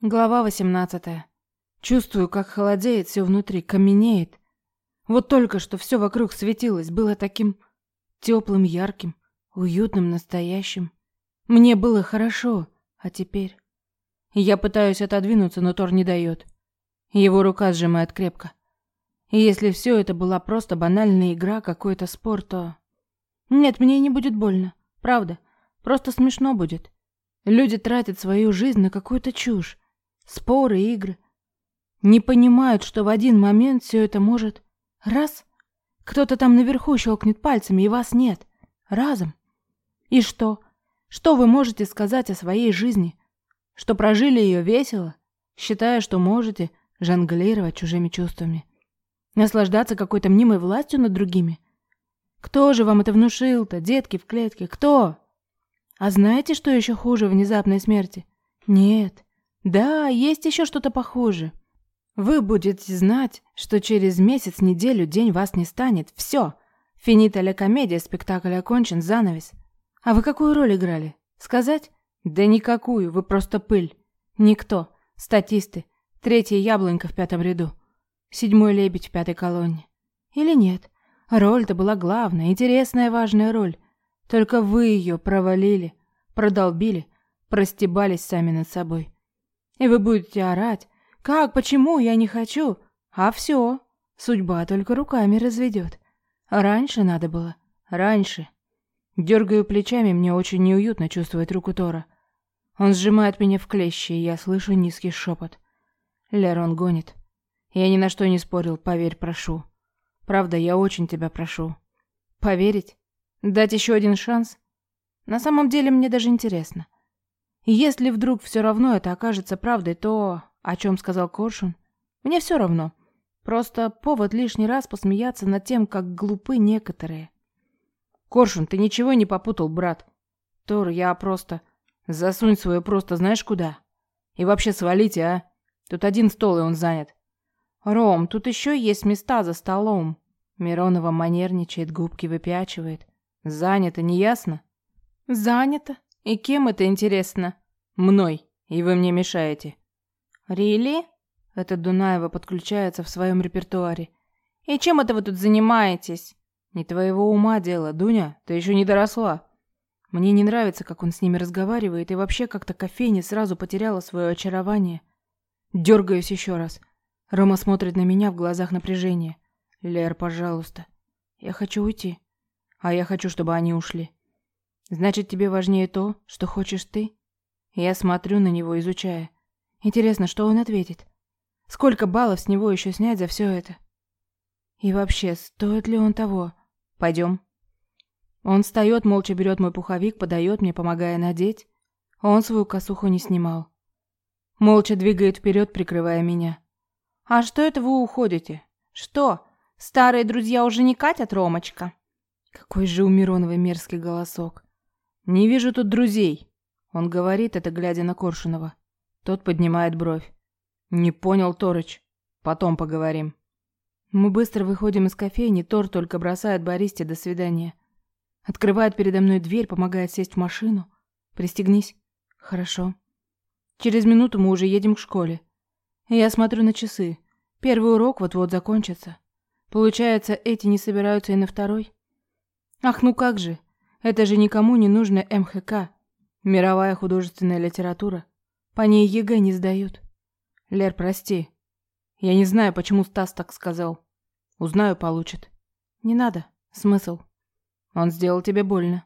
Глава 18. Чувствую, как холодеет все внутри, каменеет. Вот только что все вокруг светилось, было таким теплым, ярким, уютным, настоящим. Мне было хорошо, а теперь... Я пытаюсь отодвинуться, но Тор не дает. Его рука сжимает крепко. И если все это была просто банальная игра, какой-то спор, то... Нет, мне не будет больно. Правда. Просто смешно будет. Люди тратят свою жизнь на какую-то чушь споры, игры. Не понимают, что в один момент все это может... Раз. Кто-то там наверху щелкнет пальцами, и вас нет. Разом. И что? Что вы можете сказать о своей жизни? Что прожили ее весело, считая, что можете жонглировать чужими чувствами? Наслаждаться какой-то мнимой властью над другими? Кто же вам это внушил-то, детки в клетке? Кто? А знаете, что еще хуже внезапной смерти? Нет. Да, есть еще что-то похуже. Вы будете знать, что через месяц, неделю, день вас не станет. Все. Финита ля комедия, спектакль окончен, занавес. А вы какую роль играли? Сказать? Да никакую, вы просто пыль. Никто. Статисты. Третья яблонька в пятом ряду. Седьмой лебедь в пятой колонне. Или нет? Роль-то была главная, интересная, важная роль. Только вы ее провалили, продолбили, простебались сами над собой. И вы будете орать. Как, почему, я не хочу. А все. Судьба только руками разведет. Раньше надо было. Раньше. Дергаю плечами, мне очень неуютно чувствовать руку Тора. Он сжимает меня в клещи, и я слышу низкий шепот. Лерон гонит. Я ни на что не спорил, поверь, прошу. Правда, я очень тебя прошу. Поверить? Дать еще один шанс? На самом деле мне даже интересно. Если вдруг все равно это окажется правдой, то, о чем сказал Коршун, мне все равно. Просто повод лишний раз посмеяться над тем, как глупы некоторые. Коршун, ты ничего не попутал, брат. Тор, я просто... Засунь свое просто знаешь куда. И вообще свалите, а? Тут один стол, и он занят. Ром, тут еще есть места за столом. Миронова манерничает, губки выпячивает. Занято, не ясно? Занято. И кем это интересно? Мной. И вы мне мешаете. Рили? Это Дунаева подключается в своем репертуаре. И чем это вы тут занимаетесь? Не твоего ума дело, Дуня, ты еще не доросла. Мне не нравится, как он с ними разговаривает, и вообще как-то кофейня сразу потеряла свое очарование. Дергаюсь еще раз. Рома смотрит на меня в глазах напряжения. Лер, пожалуйста. Я хочу уйти. А я хочу, чтобы они ушли. Значит, тебе важнее то, что хочешь ты? Я смотрю на него, изучая. Интересно, что он ответит? Сколько баллов с него еще снять за все это? И вообще, стоит ли он того? Пойдем. Он встает, молча берет мой пуховик, подает мне, помогая надеть. Он свою косуху не снимал. Молча двигает вперед, прикрывая меня. «А что это вы уходите? Что, старые друзья уже не катят, Ромочка?» Какой же у Мироновой мерзкий голосок. «Не вижу тут друзей», — он говорит это, глядя на Коршунова. Тот поднимает бровь. «Не понял, Торыч. Потом поговорим». Мы быстро выходим из кофейни, Тор только бросает Бористе «до свидания». Открывает передо мной дверь, помогает сесть в машину. «Пристегнись». «Хорошо». Через минуту мы уже едем к школе. Я смотрю на часы. Первый урок вот-вот закончится. Получается, эти не собираются и на второй? Ах, ну как же. Это же никому не нужная МХК. Мировая художественная литература. По ней ЕГЭ не сдают. Лер, прости. Я не знаю, почему Стас так сказал. Узнаю, получит. Не надо. Смысл? Он сделал тебе больно.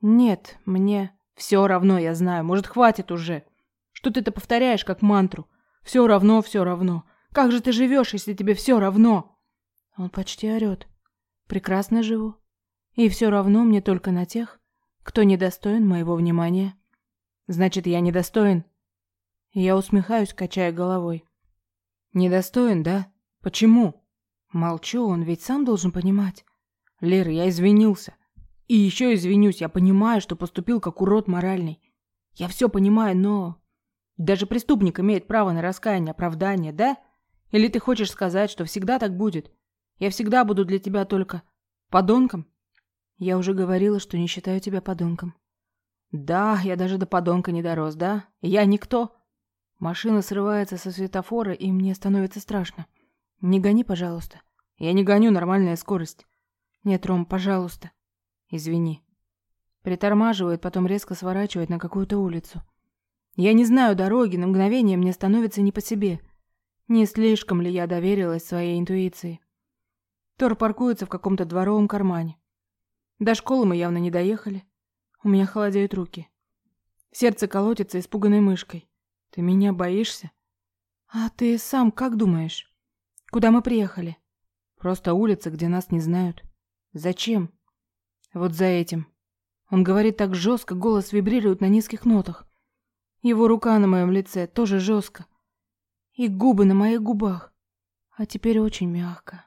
Нет, мне все равно, я знаю. Может, хватит уже? Что ты это повторяешь как мантру? Все равно, все равно. Как же ты живешь, если тебе все равно? Он почти орет. Прекрасно живу. И все равно мне только на тех, кто недостоин моего внимания. Значит, я недостоин. Я усмехаюсь, качая головой. Недостоин, да? Почему? Молчу, он ведь сам должен понимать. Лера, я извинился. И еще извинюсь, я понимаю, что поступил как урод моральный. Я все понимаю, но... Даже преступник имеет право на раскаяние, оправдание, да? Или ты хочешь сказать, что всегда так будет? Я всегда буду для тебя только подонком? Я уже говорила, что не считаю тебя подонком. Да, я даже до подонка не дорос, да? Я никто. Машина срывается со светофора, и мне становится страшно. Не гони, пожалуйста. Я не гоню, нормальная скорость. Нет, Ром, пожалуйста. Извини. Притормаживает, потом резко сворачивает на какую-то улицу. Я не знаю дороги, на мгновение мне становится не по себе. Не слишком ли я доверилась своей интуиции? Тор паркуется в каком-то дворовом кармане. До школы мы явно не доехали. У меня холодеют руки. Сердце колотится испуганной мышкой. Ты меня боишься? А ты сам как думаешь? Куда мы приехали? Просто улица, где нас не знают. Зачем? Вот за этим. Он говорит так жестко, голос вибрирует на низких нотах. Его рука на моем лице тоже жестко. И губы на моих губах. А теперь очень мягко.